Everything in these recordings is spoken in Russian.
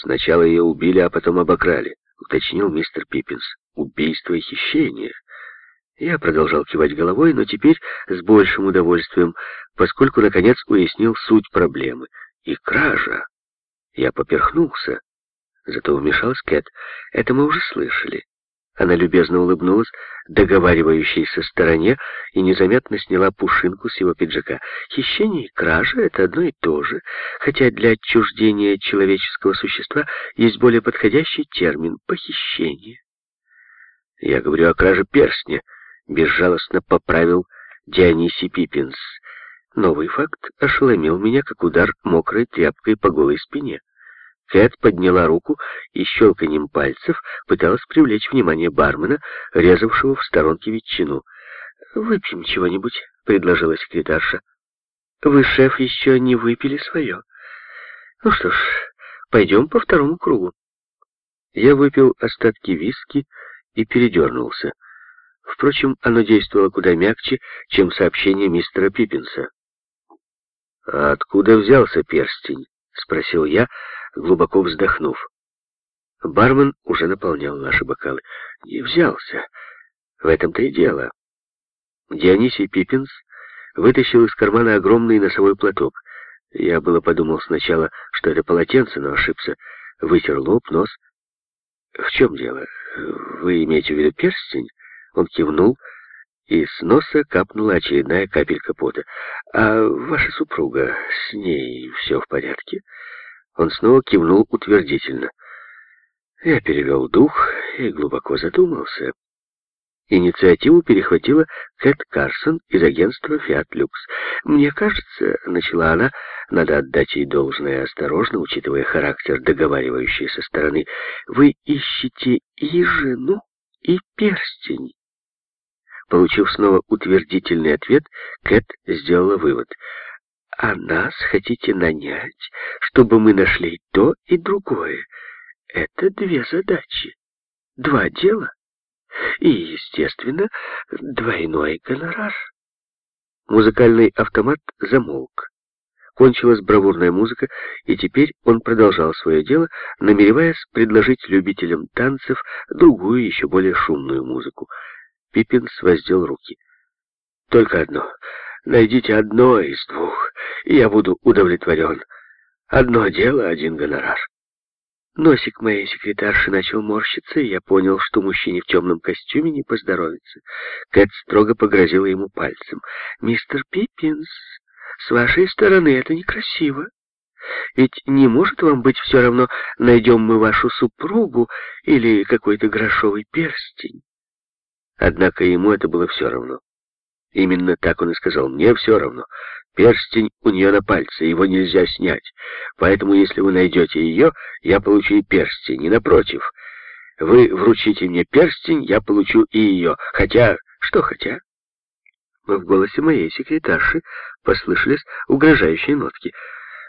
Сначала ее убили, а потом обокрали, уточнил мистер Пиппинс. Убийство и хищение. Я продолжал кивать головой, но теперь с большим удовольствием, поскольку наконец уяснил суть проблемы. И кража. Я поперхнулся. Зато вмешалась Кэт. Это мы уже слышали. Она любезно улыбнулась договаривающейся стороне и незаметно сняла пушинку с его пиджака. Хищение и кража — это одно и то же, хотя для отчуждения человеческого существа есть более подходящий термин — похищение. Я говорю о краже перстня, безжалостно поправил Дионисий Пиппинс. Новый факт ошеломил меня, как удар мокрой тряпкой по голой спине. Кэт подняла руку и щелканьем пальцев пыталась привлечь внимание бармена, резавшего в сторонке ветчину. «Выпьем чего-нибудь», — предложила секретарша. «Вы, шеф, еще не выпили свое. Ну что ж, пойдем по второму кругу». Я выпил остатки виски и передернулся. Впрочем, оно действовало куда мягче, чем сообщение мистера Пиппинса. «А откуда взялся перстень?» — спросил я, глубоко вздохнув. Бармен уже наполнял наши бокалы. Не взялся. В этом-то и дело. Дионисий Пиппинс вытащил из кармана огромный носовой платок. Я было подумал сначала, что это полотенце, но ошибся. Вытер лоб, нос. «В чем дело? Вы имеете в виду перстень?» Он кивнул, и с носа капнула очередная капелька пота. «А ваша супруга, с ней все в порядке?» Он снова кивнул утвердительно. Я перевел дух и глубоко задумался. Инициативу перехватила Кэт Карсон из агентства «Фиат Люкс». «Мне кажется, — начала она, — надо отдать ей должное осторожно, учитывая характер договаривающейся стороны, вы ищете и жену, и перстень». Получив снова утвердительный ответ, Кэт сделала вывод — а нас хотите нанять, чтобы мы нашли то и другое. Это две задачи, два дела и, естественно, двойной гонорар. Музыкальный автомат замолк. Кончилась бравурная музыка, и теперь он продолжал свое дело, намереваясь предложить любителям танцев другую, еще более шумную музыку. Пиппинс воздел руки. «Только одно. Найдите одно из двух, и я буду удовлетворен. Одно дело, один гонорар. Носик моей секретарши начал морщиться, и я понял, что мужчине в темном костюме не поздоровится. Кэт строго погрозила ему пальцем. «Мистер Пиппинс, с вашей стороны это некрасиво. Ведь не может вам быть все равно, найдем мы вашу супругу или какой-то грошовый перстень». Однако ему это было все равно. Именно так он и сказал. Мне все равно. Перстень у нее на пальце, его нельзя снять. Поэтому, если вы найдете ее, я получу и перстень, и напротив. Вы вручите мне перстень, я получу и ее. Хотя... Что хотя? В голосе моей секретарши послышались угрожающие нотки.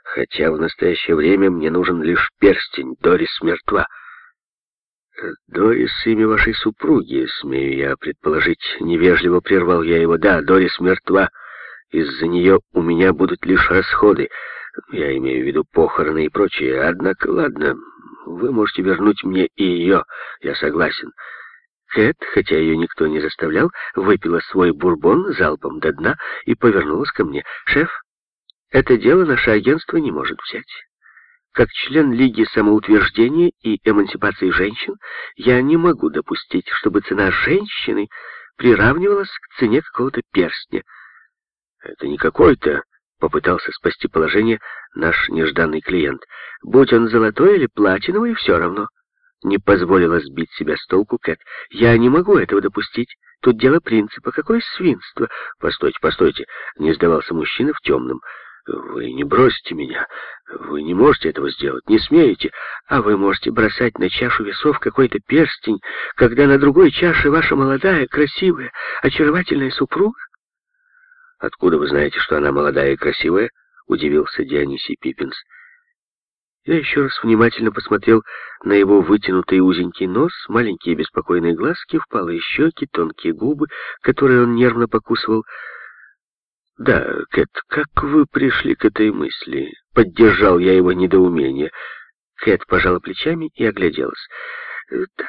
Хотя в настоящее время мне нужен лишь перстень, Дорис мертва. «Дорис — имя вашей супруги, смею я предположить. Невежливо прервал я его. Да, Дорис мертва. Из-за нее у меня будут лишь расходы. Я имею в виду похороны и прочее. Однако, ладно, вы можете вернуть мне и ее. Я согласен». Кэт, хотя ее никто не заставлял, выпила свой бурбон залпом до дна и повернулась ко мне. «Шеф, это дело наше агентство не может взять». Как член Лиги самоутверждения и эмансипации женщин, я не могу допустить, чтобы цена женщины приравнивалась к цене какого-то перстня. Это не какой-то, попытался спасти положение наш нежданный клиент. Будь он золотой или платиновый, все равно. Не позволила сбить себя с толку Кэт. Я не могу этого допустить. Тут дело принципа. Какое свинство? Постойте, постойте. Не сдавался мужчина в темном. Вы не бросите меня. Вы не можете этого сделать, не смеете. А вы можете бросать на чашу весов какой-то перстень, когда на другой чаше ваша молодая, красивая, очаровательная супруга? Откуда вы знаете, что она молодая и красивая? Удивился Дионисий Пиппинс. Я еще раз внимательно посмотрел на его вытянутый узенький нос, маленькие беспокойные глазки, впалые щеки, тонкие губы, которые он нервно покусывал. «Да, Кэт, как вы пришли к этой мысли?» Поддержал я его недоумение. Кэт пожала плечами и огляделась. «Так»,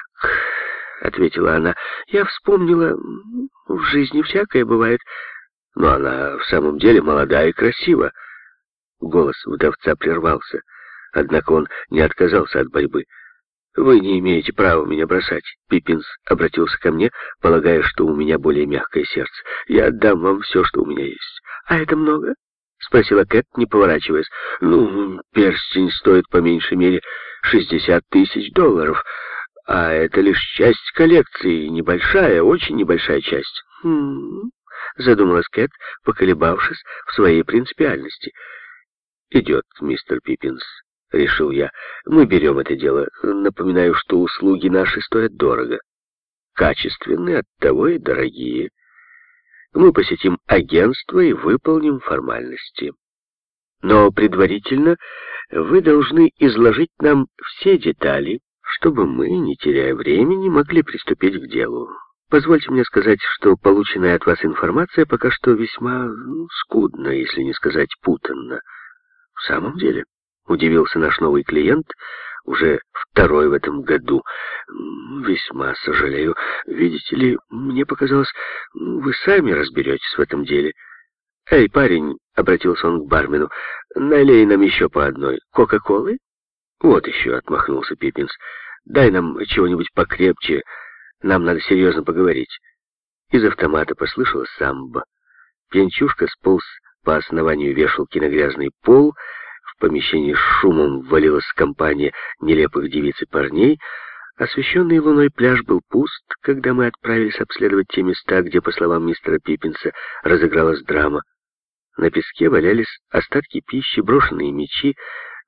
— ответила она, — «я вспомнила, в жизни всякое бывает, но она в самом деле молода и красива». Голос вдовца прервался, однако он не отказался от борьбы. «Вы не имеете права меня бросать», — Пиппинс обратился ко мне, полагая, что у меня более мягкое сердце. «Я отдам вам все, что у меня есть». «А это много?» — спросила Кэт, не поворачиваясь. «Ну, перстень стоит по меньшей мере шестьдесят тысяч долларов, а это лишь часть коллекции, небольшая, очень небольшая часть». «Хм...» — задумалась Кэт, поколебавшись в своей принципиальности. «Идет, мистер Пиппинс», — решил я. «Мы берем это дело. Напоминаю, что услуги наши стоят дорого. Качественные, оттого и дорогие. Мы посетим агентство и выполним формальности. Но предварительно вы должны изложить нам все детали, чтобы мы, не теряя времени, могли приступить к делу. Позвольте мне сказать, что полученная от вас информация пока что весьма ну, скудна, если не сказать путанна. В самом деле... Удивился наш новый клиент, уже второй в этом году. Весьма сожалею. Видите ли, мне показалось, вы сами разберетесь в этом деле. «Эй, парень!» — обратился он к бармену. «Налей нам еще по одной. Кока-колы?» «Вот еще», — отмахнулся Пиппинс. «Дай нам чего-нибудь покрепче. Нам надо серьезно поговорить». Из автомата послышалось самбо. Пьянчушка сполз по основанию вешалки на грязный пол — в помещении с шумом ввалилась компания нелепых девиц и парней. Освещенный луной пляж был пуст, когда мы отправились обследовать те места, где, по словам мистера Пиппинса, разыгралась драма. На песке валялись остатки пищи, брошенные мечи,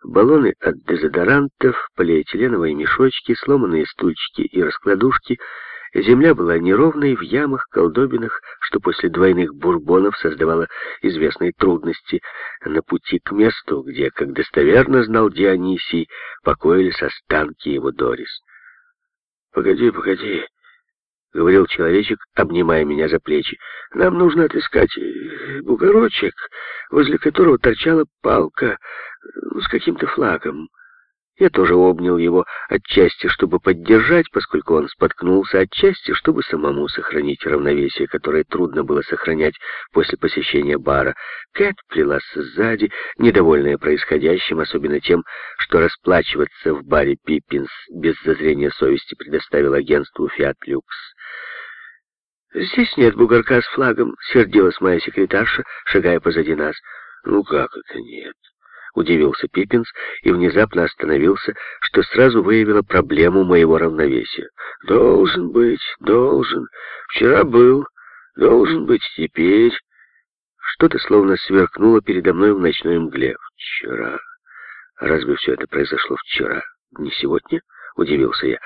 баллоны от дезодорантов, полиэтиленовые мешочки, сломанные стульчики и раскладушки — Земля была неровной, в ямах, колдобинах, что после двойных бурбонов создавало известные трудности на пути к месту, где, как достоверно знал Дионисий, покоились останки его Дорис. «Погоди, погоди», — говорил человечек, обнимая меня за плечи. «Нам нужно отыскать бугорочек, возле которого торчала палка ну, с каким-то флагом». Я тоже обнял его отчасти, чтобы поддержать, поскольку он споткнулся, отчасти, чтобы самому сохранить равновесие, которое трудно было сохранять после посещения бара. Кэт плелась сзади, недовольная происходящим, особенно тем, что расплачиваться в баре Пиппинс без зазрения совести предоставил агентству «Фиат Люкс». «Здесь нет бугорка с флагом», — сердилась моя секретарша, шагая позади нас. «Ну как это нет?» Удивился Пиппинс и внезапно остановился, что сразу выявило проблему моего равновесия. «Должен быть, должен. Вчера был, должен быть теперь». Что-то словно сверкнуло передо мной в ночной мгле. «Вчера? Разве все это произошло вчера? Не сегодня?» — удивился я.